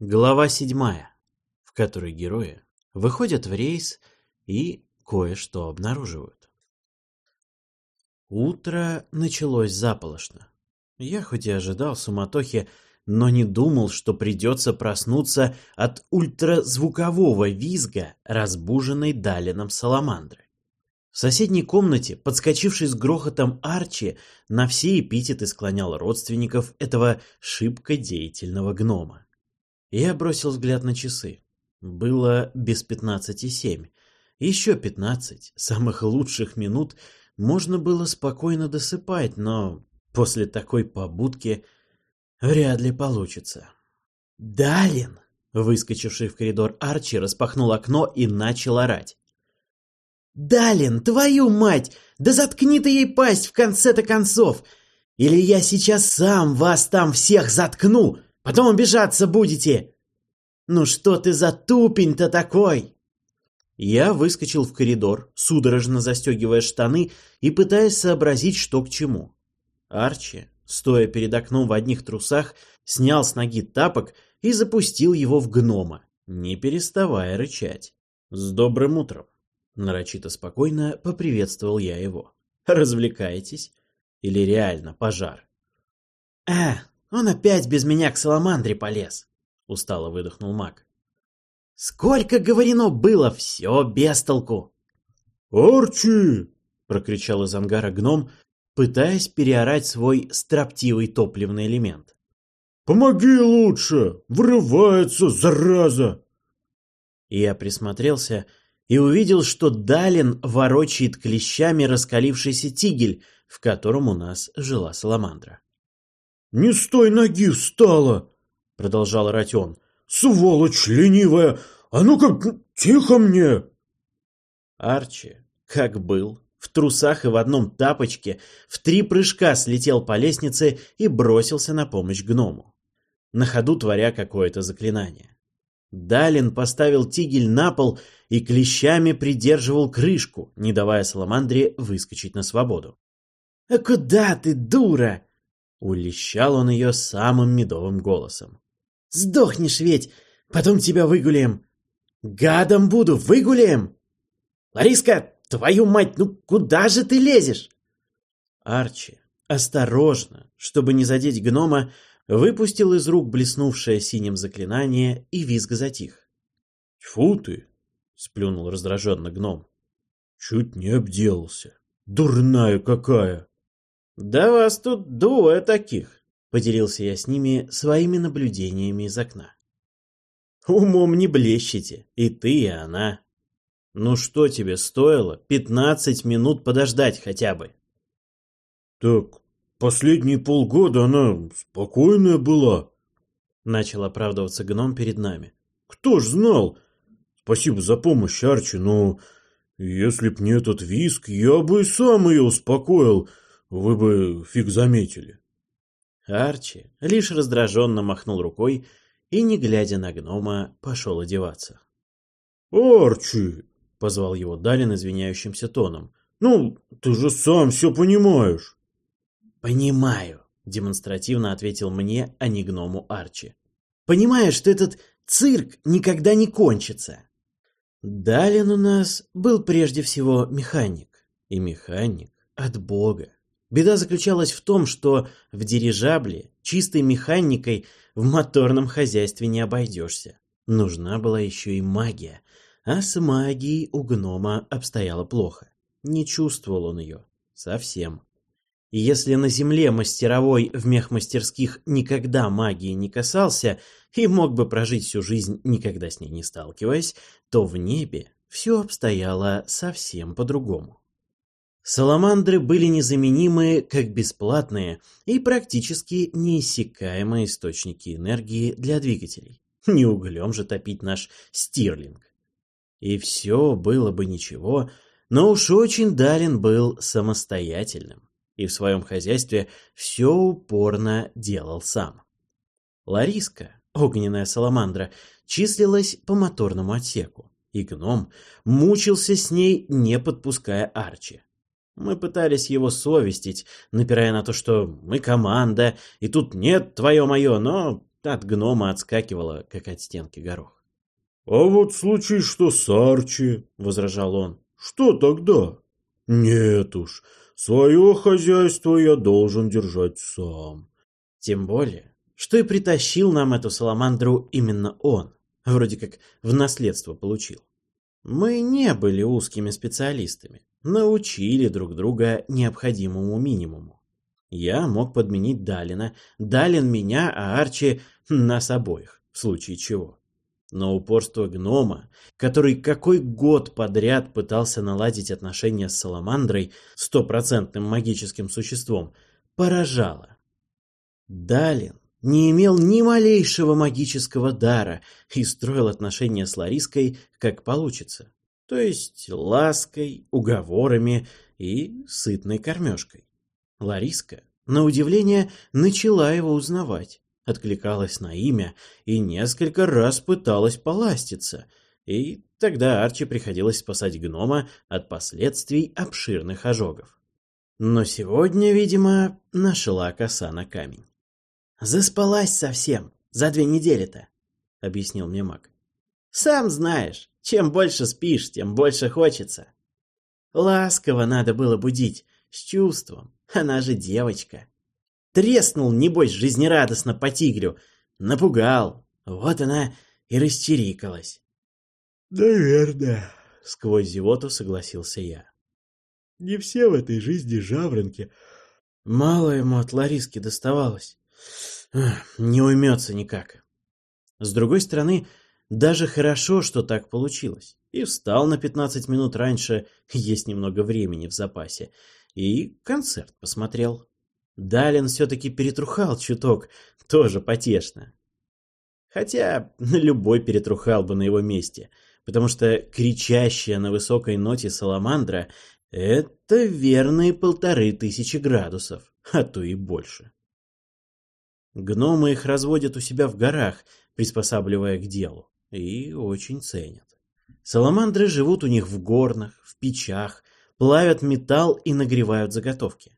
Глава седьмая, в которой герои выходят в рейс и кое-что обнаруживают. Утро началось заполошно. Я хоть и ожидал суматохи, но не думал, что придется проснуться от ультразвукового визга, разбуженной Далином Саламандры. В соседней комнате, подскочивший с грохотом Арчи, на все эпитеты склонял родственников этого шибко деятельного гнома. Я бросил взгляд на часы. Было без пятнадцати семь. Еще пятнадцать, самых лучших минут, можно было спокойно досыпать, но после такой побудки вряд ли получится. «Далин!» Выскочивший в коридор Арчи распахнул окно и начал орать. «Далин, твою мать! Да заткни ты ей пасть в конце-то концов! Или я сейчас сам вас там всех заткну, потом обижаться будете! Ну что ты за тупень-то такой?» Я выскочил в коридор, судорожно застегивая штаны и пытаясь сообразить, что к чему. Арчи, стоя перед окном в одних трусах, снял с ноги тапок и запустил его в гнома, не переставая рычать. «С добрым утром!» Нарочито спокойно поприветствовал я его. «Развлекаетесь? Или реально пожар?» «А, он опять без меня к Саламандре полез!» Устало выдохнул маг. «Сколько говорено было, все без толку!» «Арчи!» — прокричал из ангара гном, пытаясь переорать свой строптивый топливный элемент. «Помоги лучше! Врывается, зараза!» Я присмотрелся и увидел, что Далин ворочает клещами раскалившийся тигель, в котором у нас жила саламандра. «Не с той ноги встала!» — продолжал Ратен. «Сволочь ленивая! А ну-ка, тихо мне!» Арчи, как был, в трусах и в одном тапочке, в три прыжка слетел по лестнице и бросился на помощь гному, на ходу творя какое-то заклинание. Далин поставил тигель на пол и клещами придерживал крышку, не давая Саламандре выскочить на свободу. «А куда ты, дура?» — улещал он ее самым медовым голосом. «Сдохнешь ведь, потом тебя выгуляем. Гадом буду, выгуляем!» «Лариска, твою мать, ну куда же ты лезешь?» Арчи, осторожно, чтобы не задеть гнома, выпустил из рук блеснувшее синим заклинание, и визг затих. «Тьфу ты!» — сплюнул раздраженно гном. «Чуть не обделался. Дурная какая!» «Да вас тут двое таких!» — поделился я с ними своими наблюдениями из окна. «Умом не блещете, и ты, и она. Ну что тебе стоило пятнадцать минут подождать хотя бы?» «Так Последние полгода она спокойная была. Начал оправдываться гном перед нами. Кто ж знал? Спасибо за помощь, Арчи, но если б не этот виск, я бы и сам ее успокоил. Вы бы фиг заметили. Арчи лишь раздраженно махнул рукой и, не глядя на гнома, пошел одеваться. «Арчи!» — позвал его Далин извиняющимся тоном. «Ну, ты же сам все понимаешь!» «Понимаю», — демонстративно ответил мне, а не гному Арчи. «Понимаю, что этот цирк никогда не кончится». Далин у нас был прежде всего механик. И механик от Бога. Беда заключалась в том, что в дирижабле чистой механикой в моторном хозяйстве не обойдешься. Нужна была еще и магия, а с магией у гнома обстояло плохо. Не чувствовал он ее. Совсем. И если на земле мастеровой в мехмастерских никогда магии не касался и мог бы прожить всю жизнь, никогда с ней не сталкиваясь, то в небе все обстояло совсем по-другому. Саламандры были незаменимы как бесплатные и практически неиссякаемые источники энергии для двигателей. Не углем же топить наш стирлинг. И все было бы ничего, но уж очень Далин был самостоятельным и в своем хозяйстве все упорно делал сам. Лариска, огненная саламандра, числилась по моторному отсеку, и гном мучился с ней, не подпуская Арчи. Мы пытались его совестить, напирая на то, что мы команда, и тут нет твое-мое, но От гнома отскакивала, как от стенки горох. «А вот случай, что с Арчи», — возражал он, — «что тогда?» «Нет уж, свое хозяйство я должен держать сам». Тем более, что и притащил нам эту саламандру именно он, вроде как в наследство получил. Мы не были узкими специалистами, научили друг друга необходимому минимуму. Я мог подменить Далина, Далин меня, а Арчи нас обоих, в случае чего. Но упорство гнома, который какой год подряд пытался наладить отношения с Саламандрой, стопроцентным магическим существом, поражало. Далин не имел ни малейшего магического дара и строил отношения с Лариской как получится, то есть лаской, уговорами и сытной кормежкой. Лариска, на удивление, начала его узнавать откликалась на имя и несколько раз пыталась поластиться, и тогда Арчи приходилось спасать гнома от последствий обширных ожогов. Но сегодня, видимо, нашла коса на камень. «Заспалась совсем, за две недели-то», — объяснил мне маг. «Сам знаешь, чем больше спишь, тем больше хочется. Ласково надо было будить, с чувством, она же девочка». Треснул, небось, жизнерадостно по тигрю. Напугал. Вот она и расчирикалась. «Наверное», — сквозь зевоту согласился я. «Не все в этой жизни жаворонки». Мало ему от Лариски доставалось. Не уймется никак. С другой стороны, даже хорошо, что так получилось. И встал на пятнадцать минут раньше, есть немного времени в запасе, и концерт посмотрел. Далин все-таки перетрухал чуток, тоже потешно. Хотя любой перетрухал бы на его месте, потому что кричащая на высокой ноте саламандра — это верные полторы тысячи градусов, а то и больше. Гномы их разводят у себя в горах, приспосабливая к делу, и очень ценят. Саламандры живут у них в горнах, в печах, плавят металл и нагревают заготовки.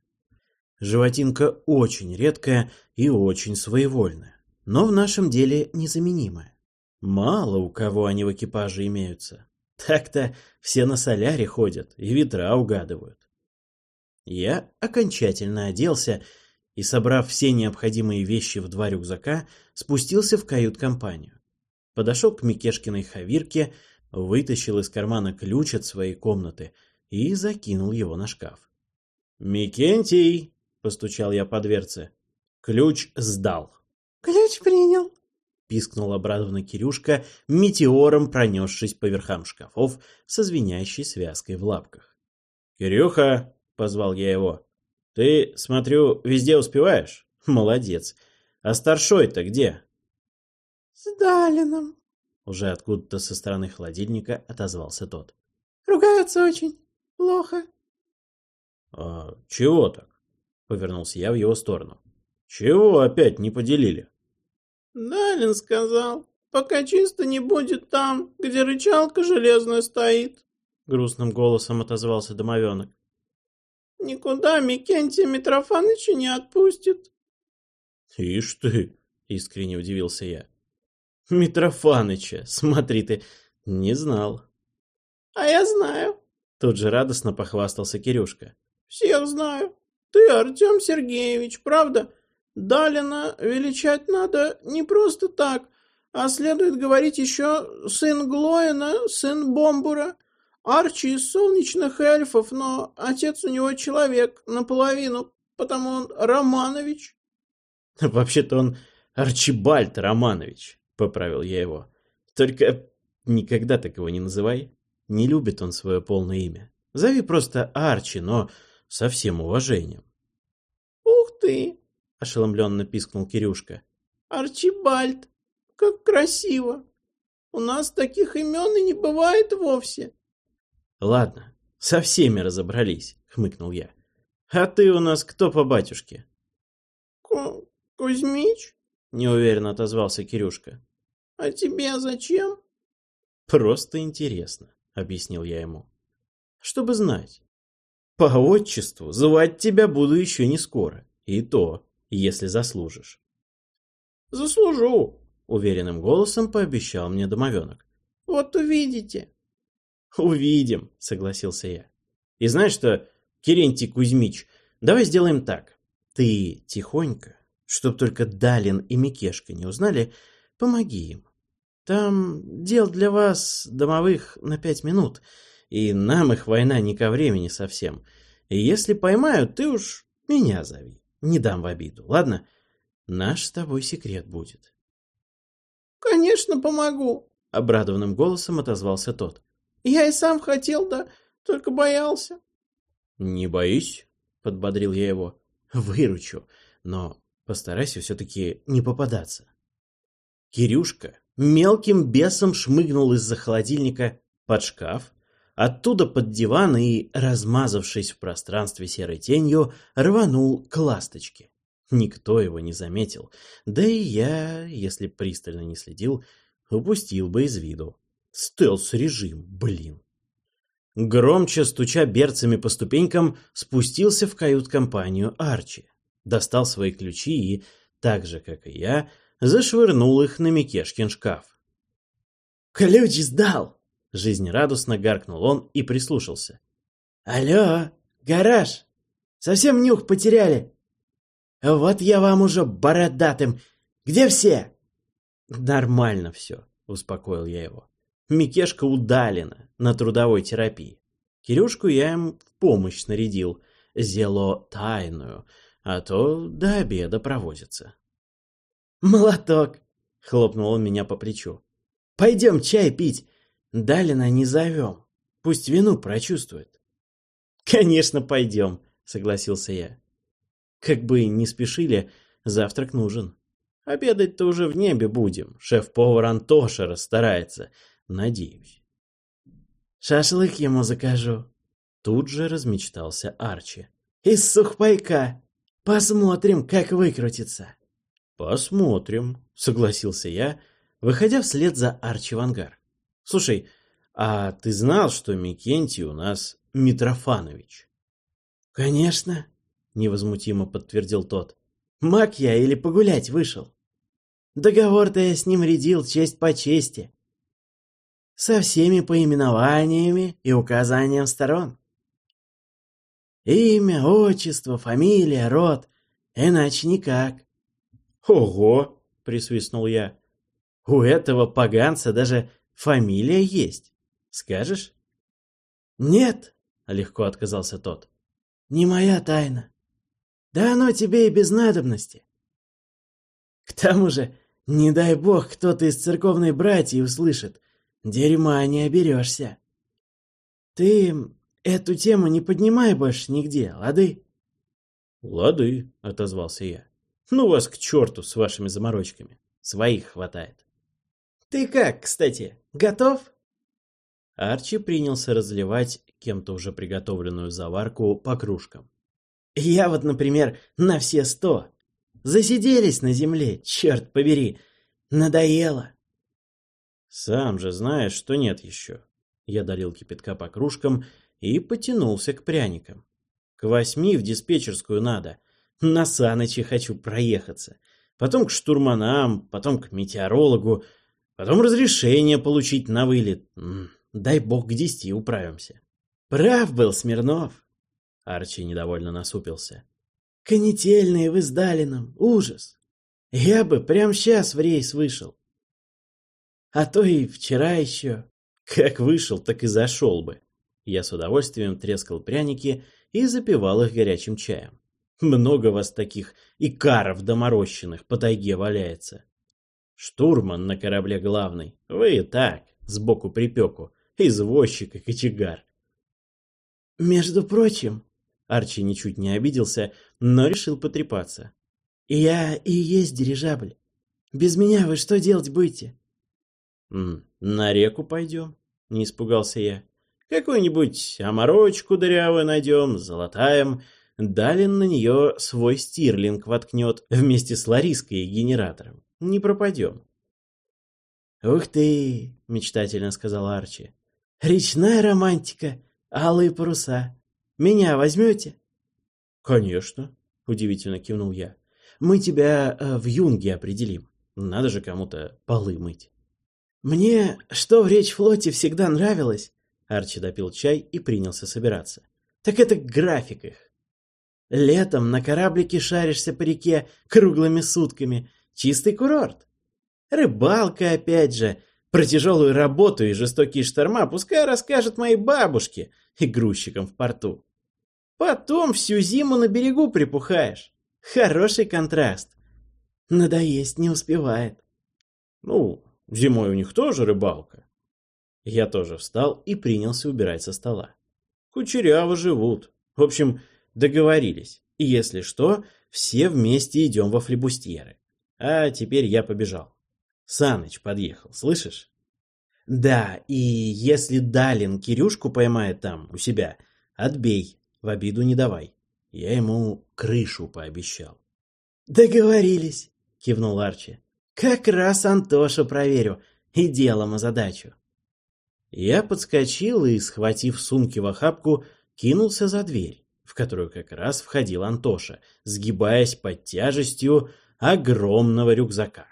Животинка очень редкая и очень своевольная, но в нашем деле незаменимая. Мало у кого они в экипаже имеются. Так-то все на соляре ходят и ветра угадывают. Я окончательно оделся и, собрав все необходимые вещи в два рюкзака, спустился в кают-компанию. Подошел к Микешкиной хавирке, вытащил из кармана ключ от своей комнаты и закинул его на шкаф. «Микентий!» постучал я по дверце. Ключ сдал. Ключ принял. Пискнул обрадованно Кирюшка, метеором пронесшись по верхам шкафов со звенящей связкой в лапках. «Кирюха!» — позвал я его. «Ты, смотрю, везде успеваешь? Молодец. А старшой-то где?» «С Далином», — уже откуда-то со стороны холодильника отозвался тот. «Ругаются очень. Плохо». «А чего так?» Повернулся я в его сторону. Чего опять не поделили? Далин сказал, пока чисто не будет там, где рычалка железная стоит. Грустным голосом отозвался домовенок. Никуда Микентия Митрофаныча не отпустит. Ишь ты, искренне удивился я. Митрофаныча, смотри ты, не знал. А я знаю. Тут же радостно похвастался Кирюшка. Всех знаю. Ты, Артем Сергеевич, правда? Далина величать надо не просто так, а следует говорить еще сын Глоина, сын Бомбура, Арчи из солнечных эльфов, но отец у него человек наполовину, потому он Романович. Вообще-то он Арчибальд Романович, поправил я его. Только никогда так его не называй. Не любит он свое полное имя. Зови просто Арчи, но со всем уважением. «Ух ты!» — ошеломленно пискнул Кирюшка. «Арчибальд! Как красиво! У нас таких имен и не бывает вовсе!» «Ладно, со всеми разобрались», — хмыкнул я. «А ты у нас кто по батюшке?» Ку «Кузьмич?» — неуверенно отозвался Кирюшка. «А тебе зачем?» «Просто интересно», — объяснил я ему. «Чтобы знать, по отчеству звать тебя буду еще не скоро, и то, если заслужишь. Заслужу, уверенным голосом пообещал мне домовенок. Вот увидите. Увидим, согласился я. И знаешь что, Керентий Кузьмич, давай сделаем так. Ты тихонько, чтоб только Далин и Микешка не узнали, помоги им. Там дел для вас, домовых, на пять минут, и нам их война не ко времени совсем. И если поймают, ты уж меня зови. Не дам в обиду, ладно? Наш с тобой секрет будет. Конечно, помогу, обрадованным голосом отозвался тот. Я и сам хотел, да только боялся. Не боись, подбодрил я его. Выручу, но постарайся все-таки не попадаться. Кирюшка мелким бесом шмыгнул из-за холодильника под шкаф, оттуда под диван и, размазавшись в пространстве серой тенью, рванул к ласточке. Никто его не заметил, да и я, если пристально не следил, упустил бы из виду. Стелс-режим, блин. Громче стуча берцами по ступенькам, спустился в кают-компанию Арчи, достал свои ключи и, так же, как и я, зашвырнул их на Микешкин шкаф. «Ключ сдал!» — жизнерадостно гаркнул он и прислушался. «Алло, гараж! Совсем нюх потеряли? Вот я вам уже бородатым! Где все?» «Нормально все», — успокоил я его. Микешка удалена на трудовой терапии. Кирюшку я им в помощь снарядил, зело тайную, а то до обеда провозится. «Молоток!» — хлопнул он меня по плечу. «Пойдем чай пить. Далина не зовем. Пусть вину прочувствует». «Конечно, пойдем», — согласился я. Как бы не спешили, завтрак нужен. Обедать-то уже в небе будем. Шеф-повар Антоша расстарается. Надеюсь. «Шашлык ему закажу». Тут же размечтался Арчи. «Из сухпайка. Посмотрим, как выкрутится». «Посмотрим», — согласился я, выходя вслед за Арчи в ангар. «Слушай, а ты знал, что Микентий у нас Митрофанович?» «Конечно», — невозмутимо подтвердил тот. «Маг я или погулять вышел? Договор-то я с ним рядил честь по чести. Со всеми поименованиями и указанием сторон. Имя, отчество, фамилия, род, иначе никак. «Ого!» — присвистнул я. «У этого поганца даже фамилия есть. Скажешь?» «Нет», — легко отказался тот. «Не моя тайна. Да оно тебе и без надобности. К тому же, не дай бог, кто-то из церковной братьи услышит. Дерьма не оберешься. Ты эту тему не поднимай больше нигде, лады?» «Лады», — отозвался я. Ну вас к черту с вашими заморочками. Своих хватает. Ты как, кстати, готов? Арчи принялся разливать кем-то уже приготовленную заварку по кружкам. Я вот, например, на все сто. Засиделись на земле, черт побери. Надоело. Сам же знаешь, что нет еще. Я долил кипятка по кружкам и потянулся к пряникам. К восьми в диспетчерскую надо, на Саныче хочу проехаться. Потом к штурманам, потом к метеорологу, потом разрешение получить на вылет. Дай бог к десяти управимся. Прав был Смирнов. Арчи недовольно насупился. Конетельные вы с Далином. Ужас. Я бы прямо сейчас в рейс вышел. А то и вчера еще. Как вышел, так и зашел бы. Я с удовольствием трескал пряники и запивал их горячим чаем. Много вас таких икаров доморощенных по тайге валяется. Штурман на корабле главный. Вы и так, сбоку припеку. Извозчик и кочегар. Между прочим, Арчи ничуть не обиделся, но решил потрепаться. Я и есть дирижабль. Без меня вы что делать будете? На реку пойдем, не испугался я. Какую-нибудь оморочку дырявую найдем, золотаем, Далин на нее свой стирлинг воткнет вместе с Лариской и генератором. Не пропадем. «Ух ты!» — мечтательно сказал Арчи. «Речная романтика, алые паруса. Меня возьмете?» «Конечно», — удивительно кивнул я. «Мы тебя э, в юнге определим. Надо же кому-то полы мыть. «Мне что в речь флоте всегда нравилось?» Арчи допил чай и принялся собираться. «Так это график их. Летом на кораблике шаришься по реке круглыми сутками. Чистый курорт. Рыбалка опять же. Про тяжелую работу и жестокие шторма пускай расскажет моей бабушке и грузчикам в порту. Потом всю зиму на берегу припухаешь. Хороший контраст. Надоесть не успевает. Ну, зимой у них тоже рыбалка. Я тоже встал и принялся убирать со стола. Кучеряво живут. В общем, договорились. И если что, все вместе идем во флебустьеры. А теперь я побежал. Саныч подъехал, слышишь? Да, и если Далин Кирюшку поймает там, у себя, отбей, в обиду не давай. Я ему крышу пообещал. Договорились, кивнул Арчи. Как раз Антоша проверю и делом озадачу. Я подскочил и, схватив сумки в охапку, кинулся за дверь, в которую как раз входил Антоша, сгибаясь под тяжестью огромного рюкзака.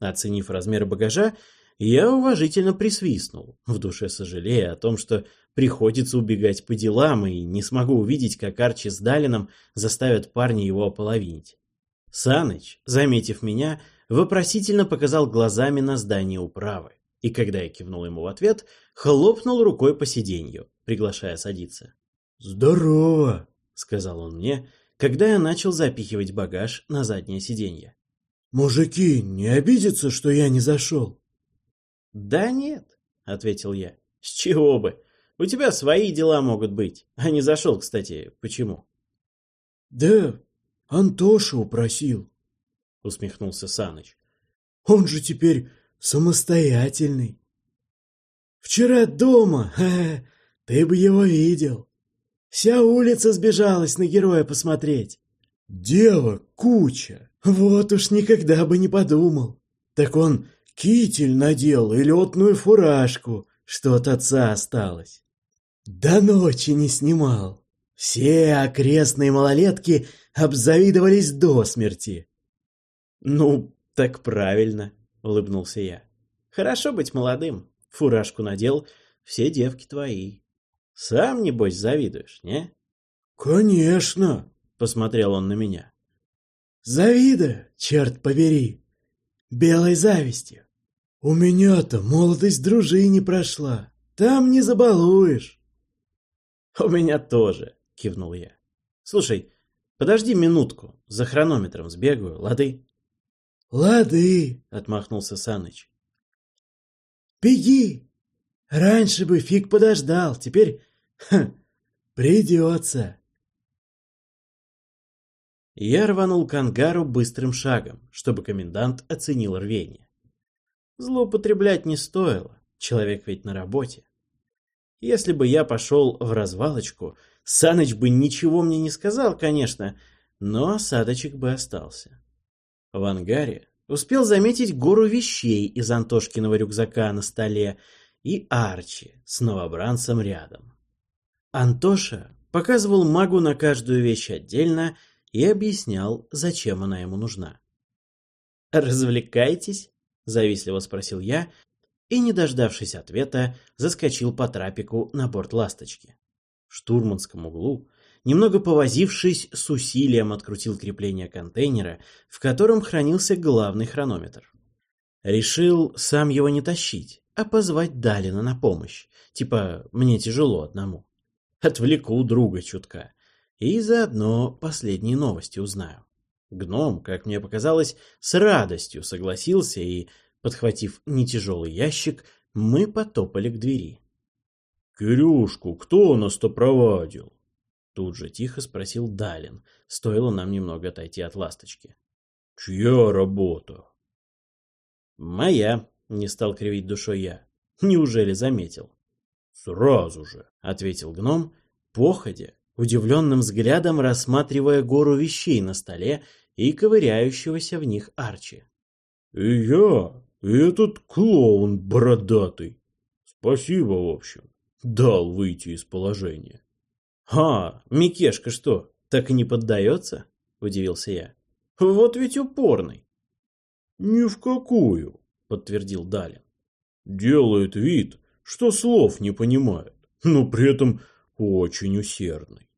Оценив размер багажа, я уважительно присвистнул, в душе сожалея о том, что приходится убегать по делам и не смогу увидеть, как Арчи с Далином заставят парня его ополовинить. Саныч, заметив меня, вопросительно показал глазами на здание управы, и когда я кивнул ему в ответ, хлопнул рукой по сиденью, приглашая садиться. «Здорово!» — сказал он мне, когда я начал запихивать багаж на заднее сиденье. «Мужики не обидятся, что я не зашел?» «Да нет», — ответил я. «С чего бы? У тебя свои дела могут быть. А не зашел, кстати, почему?» «Да Антоша упросил», — усмехнулся Саныч. «Он же теперь самостоятельный. Вчера дома, ха -ха, ты бы его видел. Вся улица сбежалась на героя посмотреть. Девок куча, вот уж никогда бы не подумал. Так он китель надел и летную фуражку, что от отца осталось. До ночи не снимал. Все окрестные малолетки обзавидовались до смерти. «Ну, так правильно», — улыбнулся я. «Хорошо быть молодым. Фуражку надел, все девки твои. Сам, небось, завидуешь, не?» «Конечно», — посмотрел он на меня. «Завидую, черт побери, белой завистью. У меня-то молодость дружине прошла, там не забалуешь». «У меня тоже», — кивнул я. «Слушай, подожди минутку, за хронометром сбегаю, лады?» «Лады», — отмахнулся Саныч. «Беги! Раньше бы фиг подождал, теперь ха, придется». Я рванул к ангару быстрым шагом, чтобы комендант оценил рвение. Злоупотреблять не стоило, человек ведь на работе. Если бы я пошел в развалочку, Саныч бы ничего мне не сказал, конечно, но осадочек бы остался. В ангаре успел заметить гору вещей из Антошкиного рюкзака на столе и Арчи с новобранцем рядом. Антоша показывал магу на каждую вещь отдельно и объяснял, зачем она ему нужна. «Развлекайтесь?» — завистливо спросил я, и, не дождавшись ответа, заскочил по трапику на борт «Ласточки». В штурманском углу, немного повозившись, с усилием открутил крепление контейнера, в котором хранился главный хронометр. Решил сам его не тащить, а позвать Далина на помощь. Типа, мне тяжело одному. Отвлеку друга чутка. И заодно последние новости узнаю. Гном, как мне показалось, с радостью согласился и Подхватив нетяжелый ящик, мы потопали к двери. «Кирюшку кто нас-то проводил?» Тут же тихо спросил Далин, стоило нам немного отойти от ласточки. «Чья работа?» «Моя», — не стал кривить душой я. «Неужели заметил?» «Сразу же», — ответил гном, походя, удивленным взглядом рассматривая гору вещей на столе и ковыряющегося в них Арчи. «И я и этот клоун бородатый. Спасибо, в общем. Дал выйти из положения. «А, Микешка что, так и не поддается?» – удивился я. «Вот ведь упорный». Ни в какую, подтвердил Далин. Делает вид, что слов не понимает, но при этом очень усердный.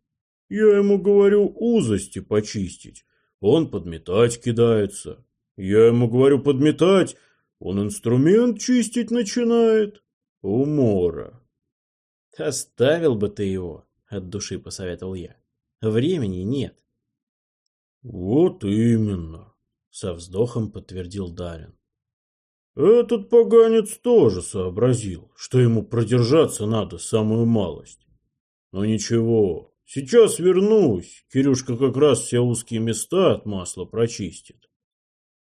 Я ему говорю узости почистить, он подметать кидается. Я ему говорю подметать, он инструмент чистить начинает. Умора. Оставил бы ты его, от души посоветовал я. Времени нет. Вот именно, со вздохом подтвердил Дарин. Этот поганец тоже сообразил, что ему продержаться надо самую малость. Но ничего, сейчас вернусь, Кирюшка как раз все узкие места от масла прочистит.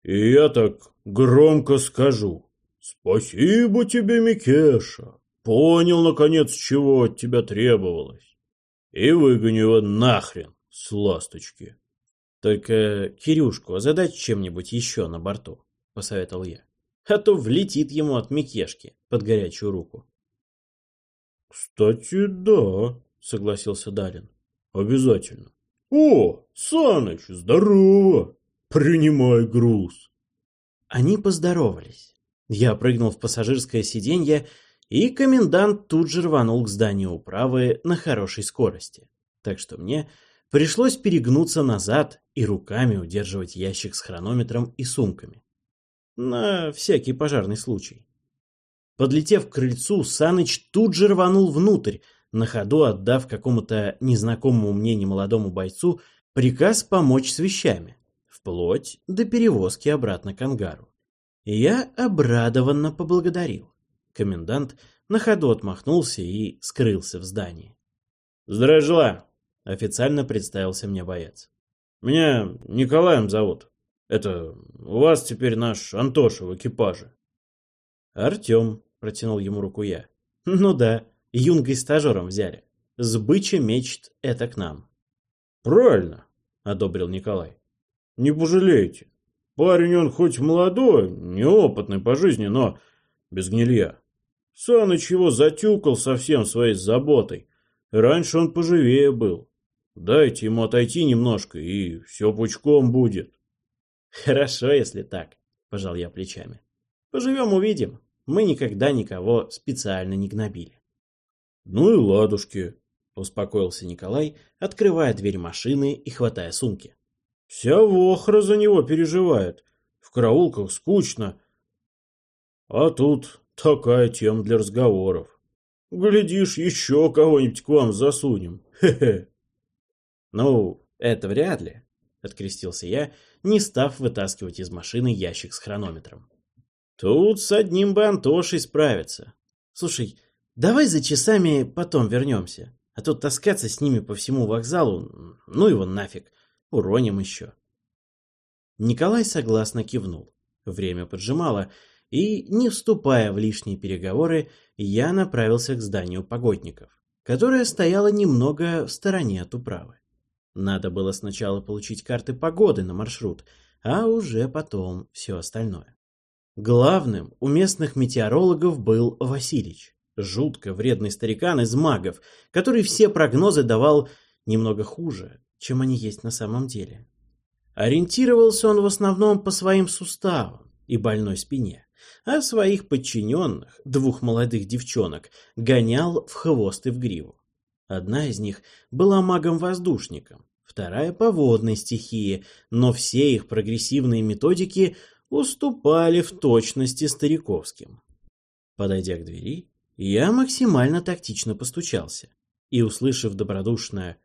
И я так громко скажу. Спасибо тебе, Микеша. Понял, наконец, чего от тебя требовалось. И выгоню его нахрен с ласточки. Только Кирюшку задать чем-нибудь еще на борту, посоветовал я а то влетит ему от Микешки под горячую руку. «Кстати, да», — согласился Далин. «Обязательно. О, Саныч, здорово! Принимай груз». Они поздоровались. Я прыгнул в пассажирское сиденье, и комендант тут же рванул к зданию управы на хорошей скорости. Так что мне пришлось перегнуться назад и руками удерживать ящик с хронометром и сумками. На всякий пожарный случай. Подлетев к крыльцу, Саныч тут же рванул внутрь, на ходу отдав какому-то незнакомому мне немолодому бойцу приказ помочь с вещами, вплоть до перевозки обратно к ангару. Я обрадованно поблагодарил. Комендант на ходу отмахнулся и скрылся в здании. «Здравия официально представился мне боец. «Меня Николаем зовут. Это у вас теперь наш Антоша в экипаже. Артем, протянул ему руку я. Ну да, юнгой стажером взяли. С быча мечт это к нам. Правильно, одобрил Николай. Не пожалеете. Парень он хоть молодой, неопытный по жизни, но без гнилья. Саныч его затюкал совсем своей заботой. Раньше он поживее был. Дайте ему отойти немножко, и все пучком будет. Хорошо, если так, пожал я плечами. Поживем увидим. Мы никогда никого специально не гнобили. Ну и ладушки, успокоился Николай, открывая дверь машины и хватая сумки. Вся вохра за него переживает. В караулках скучно. А тут такая тема для разговоров. Глядишь, еще кого-нибудь к вам засунем. Хе-хе. Ну, это вряд ли, открестился я не став вытаскивать из машины ящик с хронометром. Тут с одним бы Антошей справиться. Слушай, давай за часами потом вернемся, а то таскаться с ними по всему вокзалу, ну его нафиг, уроним еще. Николай согласно кивнул. Время поджимало, и, не вступая в лишние переговоры, я направился к зданию погодников, которое стояло немного в стороне от управы. Надо было сначала получить карты погоды на маршрут, а уже потом все остальное. Главным у местных метеорологов был Василич, жутко вредный старикан из магов, который все прогнозы давал немного хуже, чем они есть на самом деле. Ориентировался он в основном по своим суставам и больной спине, а своих подчиненных, двух молодых девчонок, гонял в хвост и в гриву. Одна из них была магом-воздушником, вторая по водной стихии, но все их прогрессивные методики уступали в точности стариковским. Подойдя к двери, я максимально тактично постучался и, услышав добродушное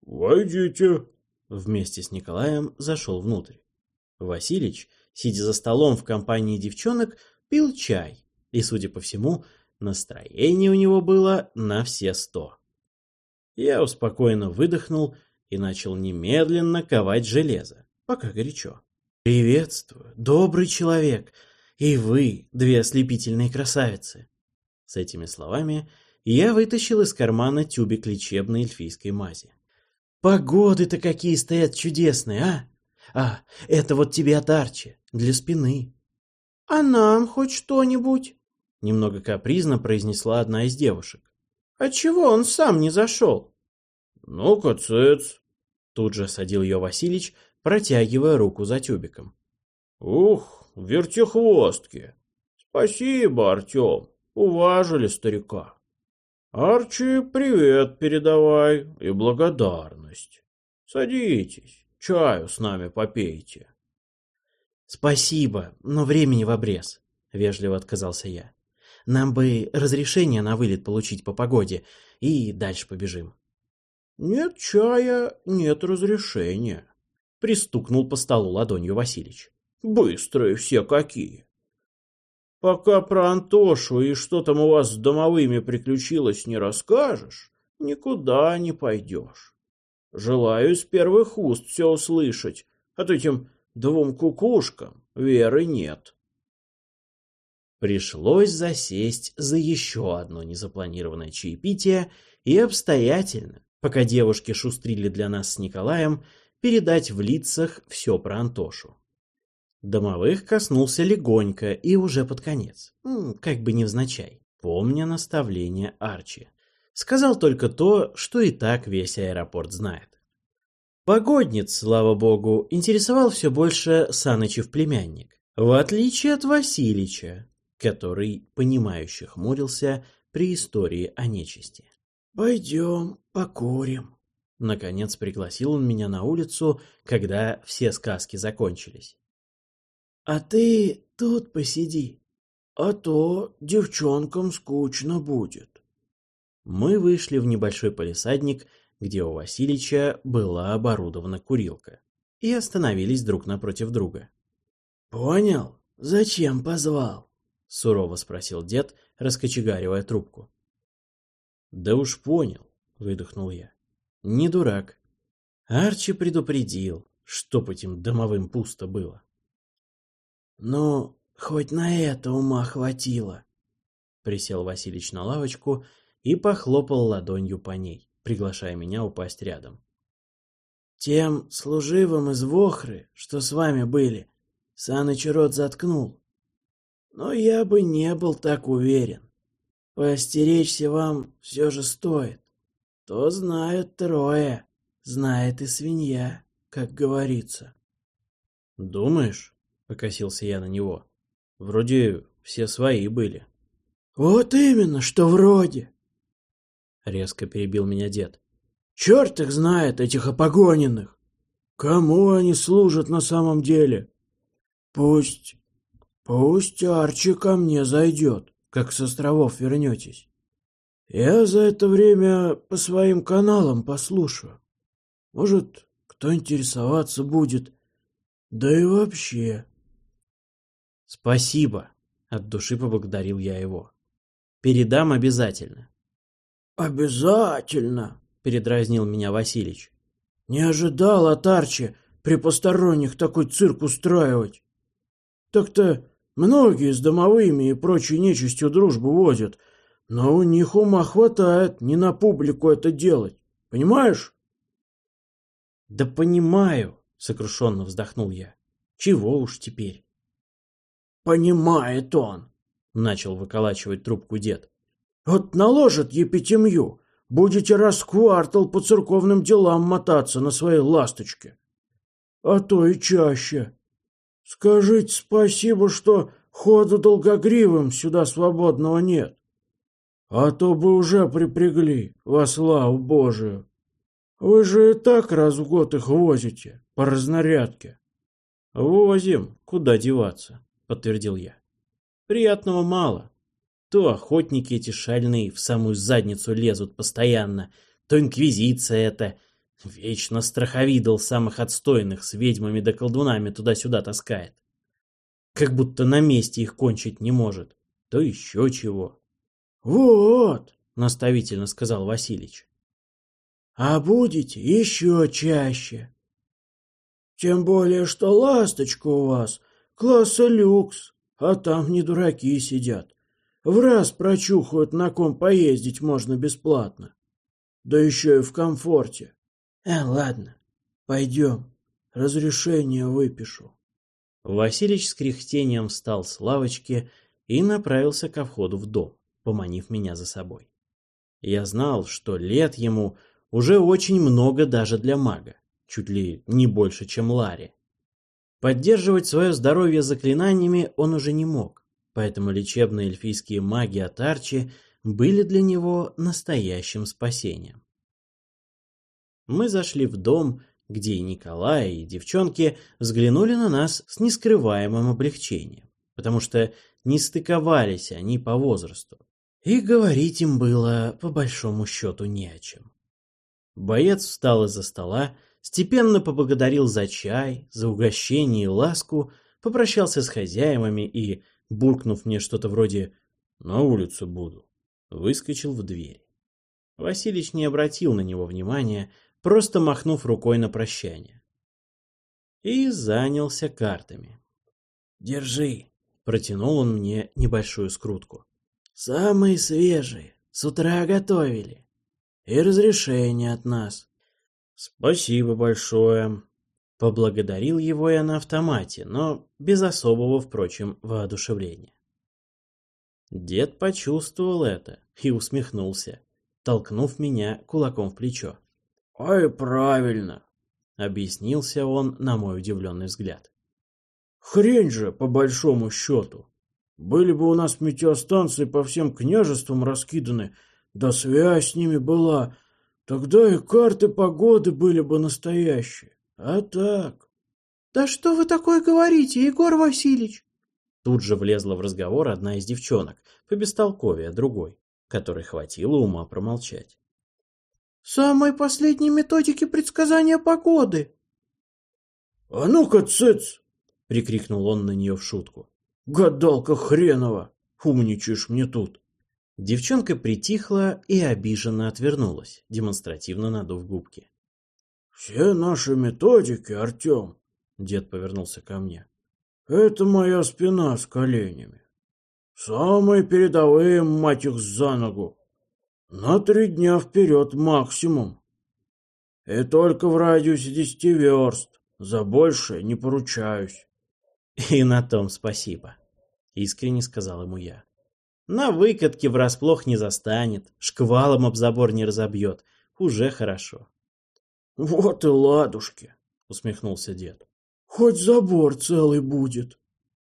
«Войдите», вместе с Николаем зашел внутрь. Василич, сидя за столом в компании девчонок, пил чай, и, судя по всему, настроение у него было на все сто. Я успокоенно выдохнул и начал немедленно ковать железо, пока горячо. «Приветствую, добрый человек, и вы, две ослепительные красавицы!» С этими словами я вытащил из кармана тюбик лечебной эльфийской мази. «Погоды-то какие стоят чудесные, а! А, это вот тебе от Арчи, для спины!» «А нам хоть что-нибудь?» Немного капризно произнесла одна из девушек. А чего он сам не зашел? Ну-ка, цец. Тут же садил ее Василич, протягивая руку за тюбиком. Ух, вертихвостки. Спасибо, Артем, уважили старика. Арчи, привет передавай и благодарность. Садитесь, чаю с нами попейте. Спасибо, но времени в обрез, вежливо отказался я. Нам бы разрешение на вылет получить по погоде, и дальше побежим. Нет чая, нет разрешения, пристукнул по столу ладонью Василич. Быстрые все какие. Пока про Антошу и что там у вас с домовыми приключилось не расскажешь, никуда не пойдешь. Желаю с первых уст все услышать, а то этим двум кукушкам веры нет. Пришлось засесть за еще одно незапланированное чаепитие и обстоятельно, пока девушки шустрили для нас с Николаем, передать в лицах все про Антошу. Домовых коснулся легонько и уже под конец, как бы невзначай, помня наставление Арчи. Сказал только то, что и так весь аэропорт знает. Погодниц, слава богу, интересовал все больше Санычев племянник, в отличие от Василича, который, понимающе хмурился при истории о нечисти. «Пойдем покурим», — наконец пригласил он меня на улицу, когда все сказки закончились. «А ты тут посиди, а то девчонкам скучно будет». Мы вышли в небольшой полисадник, где у Васильича была оборудована курилка, и остановились друг напротив друга. «Понял, зачем позвал?» — сурово спросил дед, раскочегаривая трубку. «Да уж понял», — выдохнул я. «Не дурак. Арчи предупредил, чтоб этим домовым пусто было». «Ну, хоть на это ума хватило», — присел Василич на лавочку и похлопал ладонью по ней приглашая меня упасть рядом. «Тем служивым из Вохры, что с вами были, Саныч рот заткнул. Но я бы не был так уверен. Поостеречься вам все же стоит. То знают трое, знает и свинья, как говорится». «Думаешь?» — покосился я на него. «Вроде все свои были». «Вот именно, что вроде. — резко перебил меня дед. «Черт их знает, этих опогоненных! Кому они служат на самом деле? Пусть... пусть Арчи ко мне зайдет, как с островов вернетесь. Я за это время по своим каналам послушаю. Может, кто интересоваться будет. Да и вообще...» «Спасибо!» — от души поблагодарил я его. «Передам обязательно. «Обязательно!» — передразнил меня Василич. «Не ожидал от Арчи при посторонних такой цирк устраивать. Так-то многие с домовыми и прочей нечистью дружбу водят, но у них ума хватает не на публику это делать. Понимаешь?» «Да понимаю», — сокрушенно вздохнул я. «Чего уж теперь?» «Понимает он», — начал выколачивать трубку дед. Вот наложат епитемью, будете раз квартал по церковным делам мотаться на своей ласточке. А то и чаще. Скажите спасибо, что ходу долгогривым сюда свободного нет. А то бы уже припрягли, во славу Божию. Вы же и так раз в год их возите, по разнарядке. Возим, куда деваться, подтвердил я. Приятного мало. То охотники эти шальные в самую задницу лезут постоянно, то инквизиция это. Вечно страховидал самых отстойных с ведьмами да колдунами туда-сюда таскает. Как будто на месте их кончить не может. То еще чего. «Вот!» — наставительно сказал Василич. «А будете еще чаще. Тем более, что ласточка у вас класса люкс, а там не дураки сидят. В раз прочухают, на ком поездить можно бесплатно. Да еще и в комфорте. Э, ладно, пойдем. Разрешение выпишу. Василич с кряхтением встал с лавочки и направился ко входу в дом, поманив меня за собой. Я знал, что лет ему уже очень много даже для мага, чуть ли не больше, чем Ларе. Поддерживать свое здоровье заклинаниями он уже не мог, поэтому лечебные эльфийские маги от Арчи были для него настоящим спасением. Мы зашли в дом, где и Николай, и девчонки взглянули на нас с нескрываемым облегчением, потому что не стыковались они по возрасту, и говорить им было, по большому счету, не о чем. Боец встал из-за стола, степенно поблагодарил за чай, за угощение и ласку, попрощался с хозяевами и, буркнув мне что-то вроде «на улицу буду», выскочил в дверь. Василич не обратил на него внимания, просто махнув рукой на прощание. И занялся картами. «Держи», — протянул он мне небольшую скрутку. «Самые свежие, с утра готовили. И разрешение от нас». «Спасибо большое», — поблагодарил его я на автомате, но без особого, впрочем, воодушевления. Дед почувствовал это и усмехнулся, толкнув меня кулаком в плечо. «Ай, правильно!» — объяснился он на мой удивленный взгляд. «Хрень же, по большому счету! Были бы у нас метеостанции по всем княжествам раскиданы, да связь с ними была, тогда и карты погоды были бы настоящие. А так...» «Да что вы такое говорите, Егор Васильевич?» Тут же влезла в разговор одна из девчонок, по бестолковее другой, которой хватило ума промолчать. «Самой последней методики предсказания погоды!» «А ну-ка, цыц!» — прикрикнул он на нее в шутку. «Гадалка хренова! Умничаешь мне тут!» Девчонка притихла и обиженно отвернулась, демонстративно надув губки. «Все наши методики, Артем!» — дед повернулся ко мне. Это моя спина с коленями. Самые передовые, мать их, за ногу. На три дня вперед максимум. И только в радиусе десяти верст. За большее не поручаюсь. И на том спасибо, искренне сказал ему я. На выкатке врасплох не застанет, шквалом об забор не разобьет. Уже хорошо. Вот и ладушки, усмехнулся дед. Хоть забор целый будет.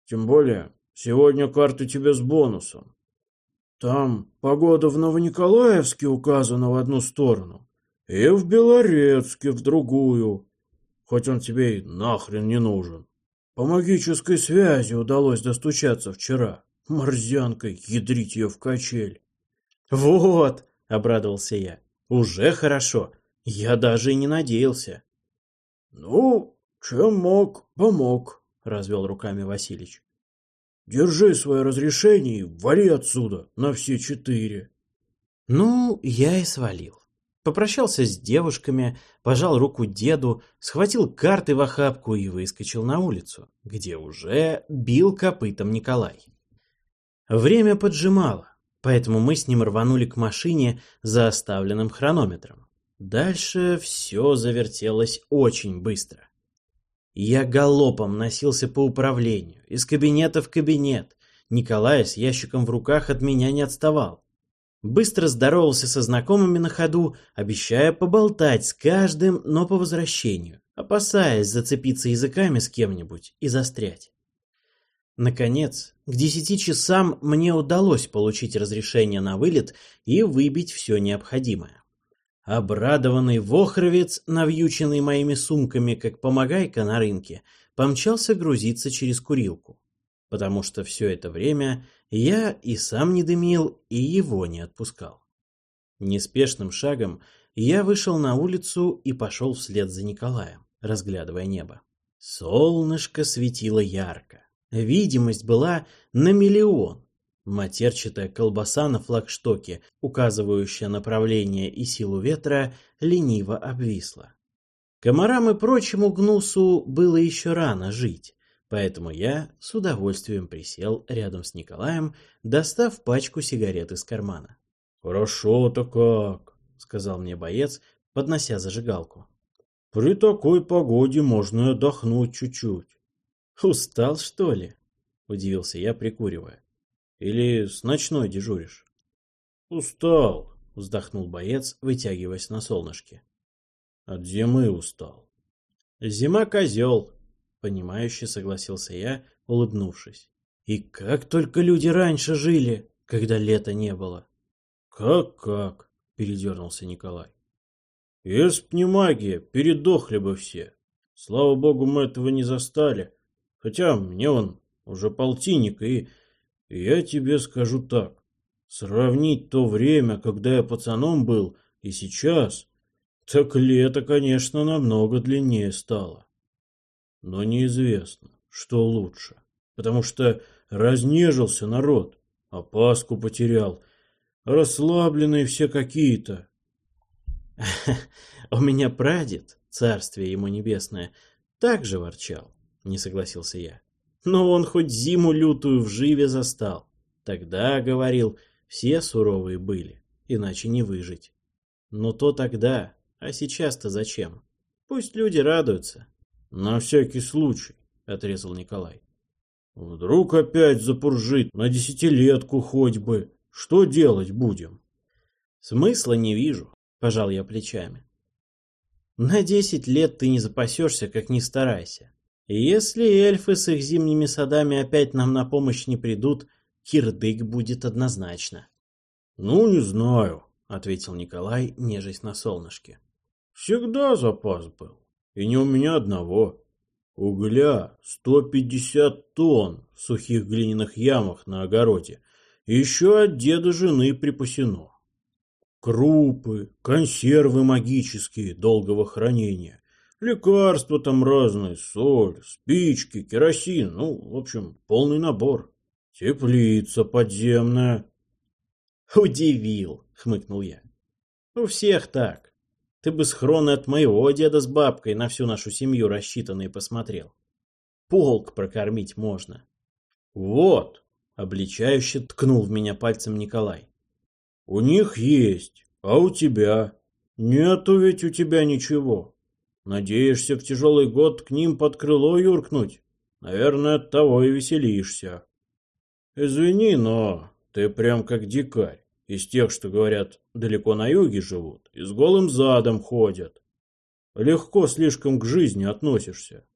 Тем более, сегодня карты тебе с бонусом. Там погода в Новониколаевске указана в одну сторону, и в Белорецке в другую. Хоть он тебе и нахрен не нужен. По магической связи удалось достучаться вчера. Морзянкой ядрить ее в качель. «Вот!» — обрадовался я. «Уже хорошо. Я даже и не надеялся». «Ну, «Чем мог, помог», — развел руками Василич. «Держи свое разрешение и вали отсюда на все четыре». Ну, я и свалил. Попрощался с девушками, пожал руку деду, схватил карты в охапку и выскочил на улицу, где уже бил копытом Николай. Время поджимало, поэтому мы с ним рванули к машине за оставленным хронометром. Дальше все завертелось очень быстро. Я галопом носился по управлению, из кабинета в кабинет. Николай с ящиком в руках от меня не отставал. Быстро здоровался со знакомыми на ходу, обещая поболтать с каждым, но по возвращению, опасаясь зацепиться языками с кем-нибудь и застрять. Наконец, к десяти часам мне удалось получить разрешение на вылет и выбить все необходимое. Обрадованный вохровец, навьюченный моими сумками, как помогайка на рынке, помчался грузиться через курилку, потому что все это время я и сам не дымил, и его не отпускал. Неспешным шагом я вышел на улицу и пошел вслед за Николаем, разглядывая небо. Солнышко светило ярко. Видимость была на миллион. Матерчатая колбаса на флагштоке, указывающая направление и силу ветра, лениво обвисла. Комарам и прочему гнусу было еще рано жить, поэтому я с удовольствием присел рядом с Николаем, достав пачку сигарет из кармана. «Хорошо-то как», — сказал мне боец, поднося зажигалку. «При такой погоде можно отдохнуть чуть-чуть». «Устал, что ли?» — удивился я, прикуривая. Или с ночной дежуришь? Устал, вздохнул боец, вытягиваясь на солнышке. От зимы устал. Зима козел, Понимающе согласился я, улыбнувшись. И как только люди раньше жили, когда лета не было. Как-как? Передернулся Николай. Если б не магия, передохли бы все. Слава богу, мы этого не застали. Хотя мне он уже полтинник, и я тебе скажу так. Сравнить то время, когда я пацаном был, и сейчас, так лето, конечно, намного длиннее стало. Но неизвестно, что лучше, потому что разнежился народ, опаску потерял, расслабленные все какие-то. У меня прадед, царствие ему небесное, так же ворчал, не согласился я. Но он хоть зиму лютую в живе застал. Тогда, говорил, все суровые были, иначе не выжить. Но то тогда, а сейчас-то зачем? Пусть люди радуются. На всякий случай, отрезал Николай. Вдруг опять запуржит на десятилетку хоть бы. Что делать будем? Смысла не вижу, пожал я плечами. На десять лет ты не запасешься, как ни старайся. Если эльфы с их зимними садами опять нам на помощь не придут, кирдык будет однозначно. — Ну, не знаю, — ответил Николай, нежесть на солнышке. — Всегда запас был. И не у меня одного. Угля 150 тонн в сухих глиняных ямах на огороде. Еще от деда жены припасено. Крупы, консервы магические долгого хранения, лекарства там разные, соль, спички, керосин, ну, в общем, полный набор. Теплица подземная. Удивил, хмыкнул я. У всех так. Ты бы схроны от моего деда с бабкой на всю нашу семью рассчитанные посмотрел. Полк прокормить можно. Вот, обличающе ткнул в меня пальцем Николай. У них есть, а у тебя? Нету ведь у тебя ничего. Надеешься в тяжелый год к ним под крыло юркнуть? Наверное, от того и веселишься. Извини, но ты прям как дикарь. Из тех, что, говорят, далеко на юге живут и с голым задом ходят. Легко слишком к жизни относишься.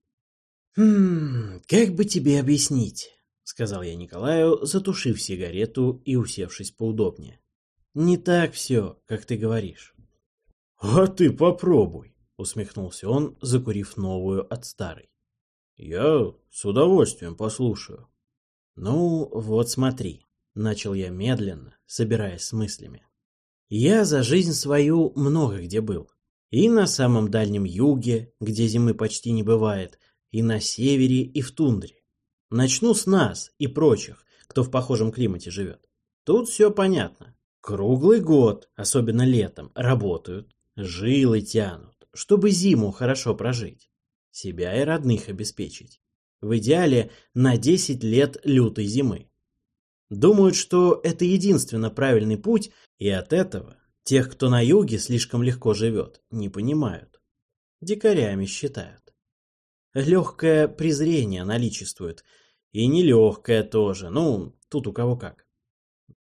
«Хм, как бы тебе объяснить?» — сказал я Николаю, затушив сигарету и усевшись поудобнее. «Не так все, как ты говоришь». «А ты попробуй», — усмехнулся он, закурив новую от старой. «Я с удовольствием послушаю». «Ну, вот смотри», — начал я медленно, собираясь с мыслями. «Я за жизнь свою много где был. И на самом дальнем юге, где зимы почти не бывает, и на севере, и в тундре. Начну с нас и прочих, кто в похожем климате живет. Тут все понятно. Круглый год, особенно летом, работают, жилы тянут, чтобы зиму хорошо прожить, себя и родных обеспечить. В идеале на 10 лет лютой зимы. Думают, что это единственно правильный путь, и от этого тех, кто на юге слишком легко живет, не понимают. Дикарями считают. Легкое презрение наличествует, и нелегкое тоже, ну, тут у кого как.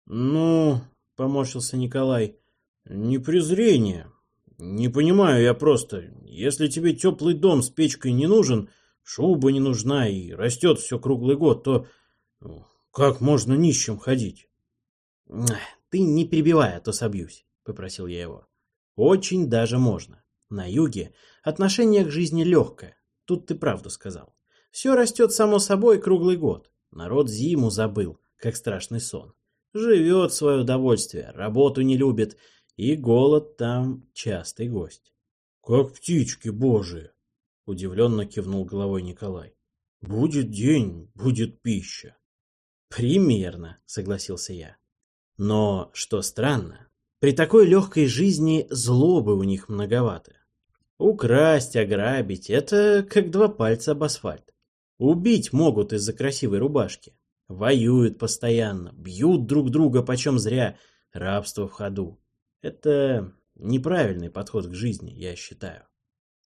Ну, поморщился Николай, не презрение. Не понимаю я просто, если тебе теплый дом с печкой не нужен, шуба не нужна и растет все круглый год, то ну, как можно нищим ходить? Ты не перебивай, а то собьюсь, попросил я его. Очень даже можно. На юге отношение к жизни легкое. Тут ты правду сказал. Все растет само собой круглый год. Народ зиму забыл, как страшный сон. Живет свое удовольствие, работу не любит, и голод там частый гость. — Как птички божии! — удивленно кивнул головой Николай. — Будет день, будет пища. Примерно, согласился я. Но, что странно, при такой легкой жизни злобы у них многовато. Украсть, ограбить — это как два пальца об асфальт. Убить могут из-за красивой рубашки. Воюют постоянно, бьют друг друга почем зря, рабство в ходу. Это неправильный подход к жизни, я считаю.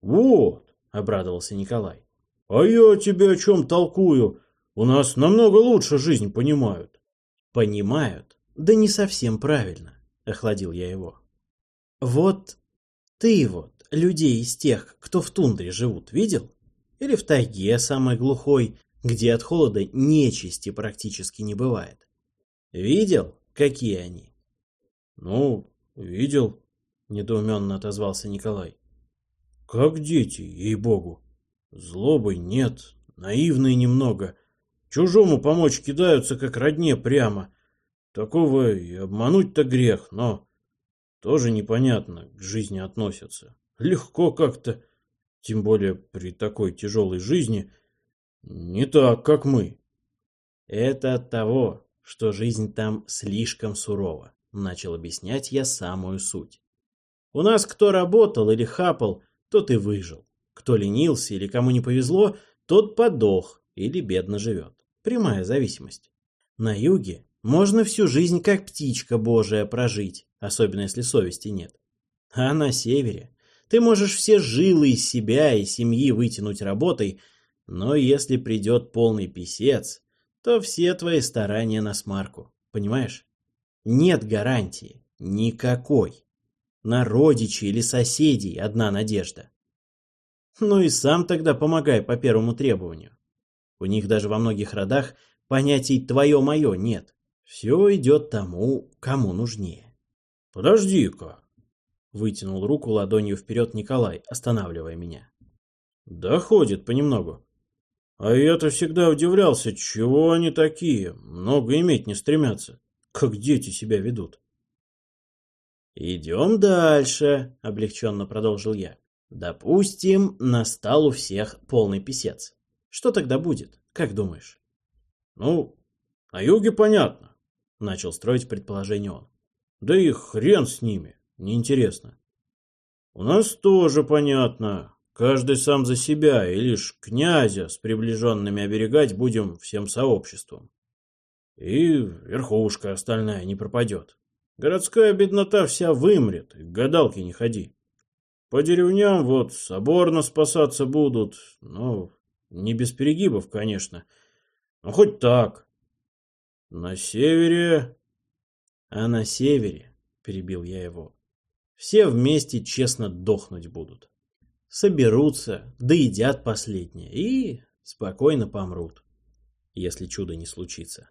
«Вот», — обрадовался Николай, — «а я тебе о чем толкую? У нас намного лучше жизнь понимают. Понимают? Да не совсем правильно, охладил я его. Вот ты вот людей из тех, кто в тундре живут, видел? Или в тайге самой глухой, где от холода нечисти практически не бывает. Видел, какие они? Ну, видел, недоуменно отозвался Николай. Как дети, ей-богу. Злобы нет, наивные немного. Чужому помочь кидаются, как родне прямо. Такого и обмануть-то грех, но тоже непонятно к жизни относятся. Легко как-то, тем более при такой тяжелой жизни, не так, как мы. Это от того, что жизнь там слишком сурова, начал объяснять я самую суть. У нас кто работал или хапал, тот и выжил. Кто ленился или кому не повезло, тот подох или бедно живет. Прямая зависимость. На юге можно всю жизнь как птичка божия прожить, особенно если совести нет. А на севере ты можешь все жилы из себя и семьи вытянуть работой, но если придет полный писец, то все твои старания на смарку, понимаешь? Нет гарантии, никакой. На родичей или соседей одна надежда. Ну и сам тогда помогай по первому требованию. У них даже во многих родах понятий «твое-мое» нет. Все идет тому, кому нужнее. «Подожди-ка!» Вытянул руку ладонью вперед Николай, останавливая меня. «Доходит понемногу. А я-то всегда удивлялся, чего они такие, много иметь не стремятся, как дети себя ведут». «Идем дальше», — облегченно продолжил я. «Допустим, настал у всех полный писец. Что тогда будет, как думаешь?» «Ну, на юге понятно», — начал строить предположение он. «Да и хрен с ними, неинтересно. У нас тоже понятно, каждый сам за себя, и лишь князя с приближенными оберегать будем всем сообществом. И верхушка остальная не пропадет. Городская беднота вся вымрет, к гадалке не ходи. По деревням вот соборно спасаться будут, но не без перегибов, конечно. Но хоть так. На севере... А на севере, перебил я его, все вместе честно дохнуть будут. Соберутся, доедят последнее и спокойно помрут, если чудо не случится.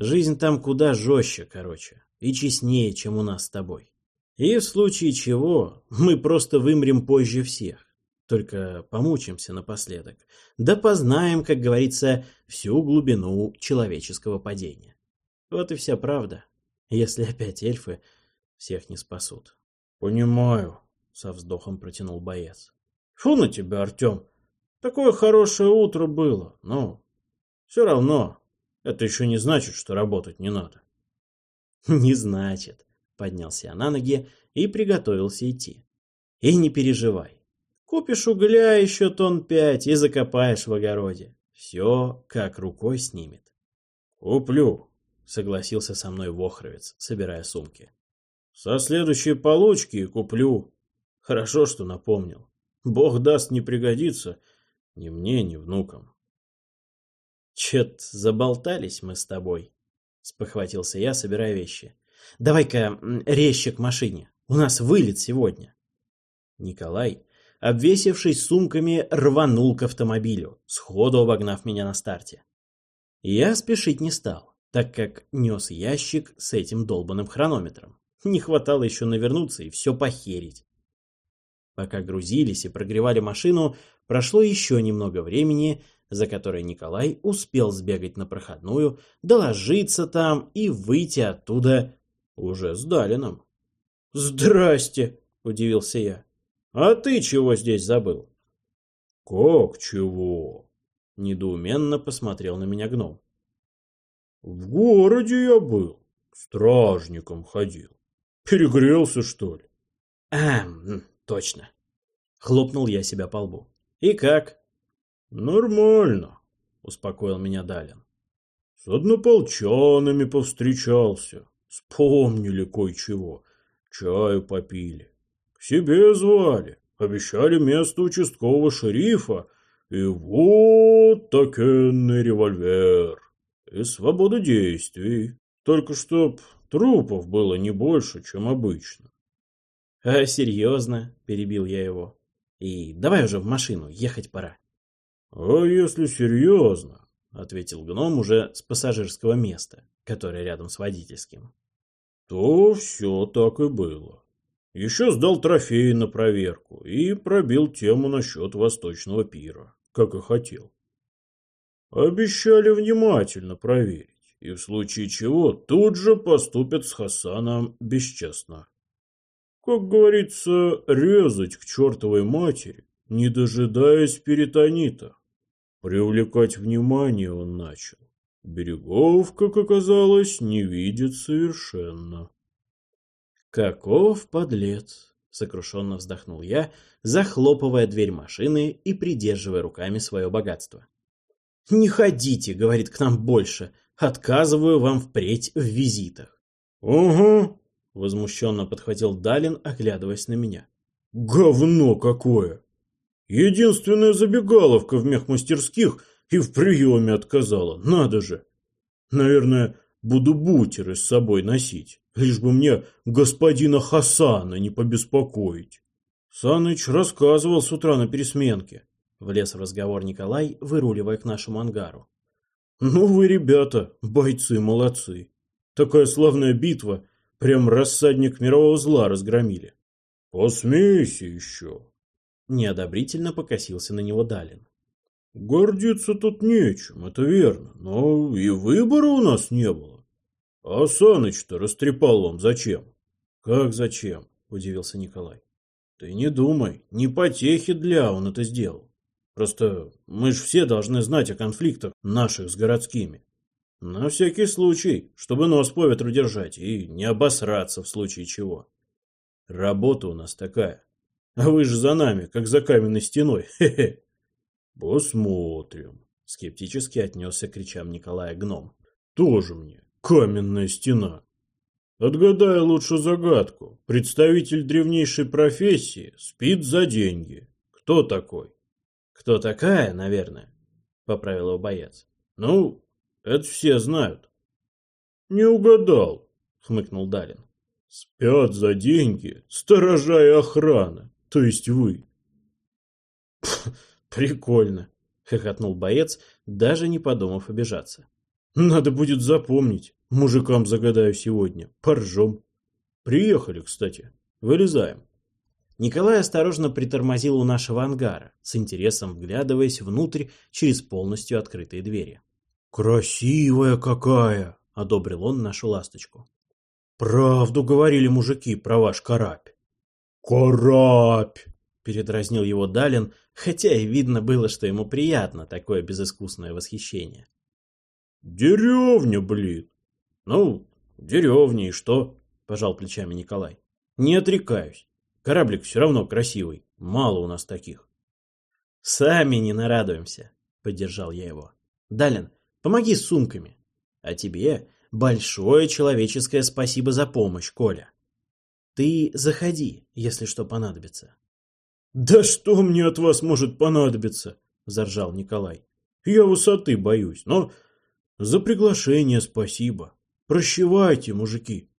Жизнь там куда жестче, короче и честнее, чем у нас с тобой. И в случае чего мы просто вымрем позже всех. Только помучимся напоследок. Да познаем, как говорится, всю глубину человеческого падения. Вот и вся правда, если опять эльфы всех не спасут. — Понимаю, — со вздохом протянул боец. — Фу на тебя, Артем. Такое хорошее утро было, но все равно это еще не значит, что работать не надо. Не значит. Поднялся я на ноги и приготовился идти. И не переживай. Купишь угля еще тонн пять и закопаешь в огороде. Все как рукой снимет. Куплю, согласился со мной Вохровец, собирая сумки. Со следующей получки куплю. Хорошо, что напомнил. Бог даст не пригодится ни мне, ни внукам. Чет заболтались мы с тобой, спохватился я, собирая вещи. Давай-ка резче к машине. У нас вылет сегодня. Николай, обвесившись сумками, рванул к автомобилю, сходу обогнав меня на старте. Я спешить не стал, так как нес ящик с этим долбанным хронометром. Не хватало еще навернуться и все похерить. Пока грузились и прогревали машину, прошло еще немного времени, за которой Николай успел сбегать на проходную, доложиться там и выйти оттуда уже с Далином. «Здрасте!» — удивился я. «А ты чего здесь забыл?» «Как чего?» — недоуменно посмотрел на меня гном. «В городе я был, стражником ходил. Перегрелся, что ли?» «А, точно!» — хлопнул я себя по лбу. «И как?» Нормально, успокоил меня Далин. С однополчанами повстречался. Вспомнили кое-чего. Чаю попили. К себе звали. Обещали место участкового шерифа. И вот такенный револьвер. И свобода действий. Только чтоб трупов было не больше, чем обычно. — А серьезно? — перебил я его. — И давай уже в машину, ехать пора. А если серьезно, — ответил гном уже с пассажирского места, которое рядом с водительским, — то все так и было. Еще сдал трофеи на проверку и пробил тему насчет восточного пира, как и хотел. Обещали внимательно проверить, и в случае чего тут же поступят с Хасаном бесчестно. Как говорится, резать к чертовой матери, не дожидаясь перитонита. Привлекать внимание он начал. Берегов, как оказалось, не видит совершенно. «Каков подлец!» — сокрушенно вздохнул я, захлопывая дверь машины и придерживая руками свое богатство. «Не ходите, — говорит, — к нам больше. Отказываю вам впредь в визитах». «Угу», — возмущенно подхватил Далин, оглядываясь на меня. «Говно какое! Единственная забегаловка в мехмастерских и в приеме отказала, надо же! Наверное, буду бутеры с собой носить, лишь бы мне господина Хасана не побеспокоить». Саныч рассказывал с утра на пересменке. Влез в разговор Николай, выруливая к нашему ангару. «Ну вы, ребята, бойцы молодцы. Такая славная битва, прям рассадник мирового зла разгромили». «Посмейся еще!» Неодобрительно покосился на него Далин. «Гордиться тут нечем, это верно, но и выбора у нас не было. А Саныч-то растрепал вам зачем?» «Как зачем?» – удивился Николай. «Ты не думай, не потехи для он это сделал. Просто мы ж все должны знать о конфликтах наших с городскими. На всякий случай, чтобы нос по ветру держать и не обосраться в случае чего. Работа у нас такая. А вы же за нами, как за каменной стеной. Хе-хе. Посмотрим. Скептически отнесся к кричам Николая гном. Тоже мне каменная стена. Отгадай лучше загадку. Представитель древнейшей профессии спит за деньги. Кто такой? «Кто такая, наверное?» — поправил его боец. «Ну, это все знают». «Не угадал», — хмыкнул Далин. «Спят за деньги сторожа и охрана, то есть вы». «Прикольно», — хохотнул боец, даже не подумав обижаться. «Надо будет запомнить. Мужикам загадаю сегодня. Поржем». «Приехали, кстати. Вылезаем». Николай осторожно притормозил у нашего ангара, с интересом вглядываясь внутрь через полностью открытые двери. «Красивая какая!» — одобрил он нашу ласточку. «Правду говорили мужики про ваш карапь». «Карапь!» — передразнил его Далин, хотя и видно было, что ему приятно такое безыскусное восхищение. «Деревня, блин!» «Ну, деревня и что?» — пожал плечами Николай. «Не отрекаюсь. Кораблик все равно красивый. Мало у нас таких. Сами не нарадуемся, поддержал я его. Далин, помоги с сумками. А тебе большое человеческое спасибо за помощь, Коля. Ты заходи, если что понадобится. Да что мне от вас может понадобиться? заржал Николай. Я высоты боюсь, но за приглашение спасибо. Прощевайте, мужики.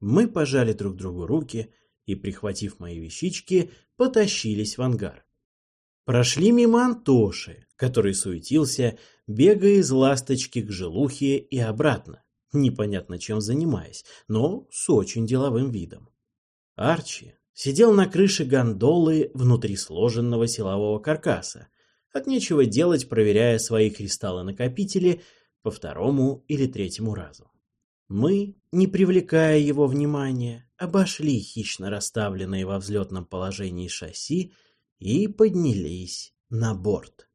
Мы пожали друг другу руки и, прихватив мои вещички, потащились в ангар. Прошли мимо Антоши, который суетился, бегая из ласточки к желухе и обратно, непонятно чем занимаясь, но с очень деловым видом. Арчи сидел на крыше гондолы внутри сложенного силового каркаса, от нечего делать, проверяя свои кристаллы-накопители по второму или третьему разу. Мы, не привлекая его внимания, обошли хищно расставленные во взлетном положении шасси и поднялись на борт.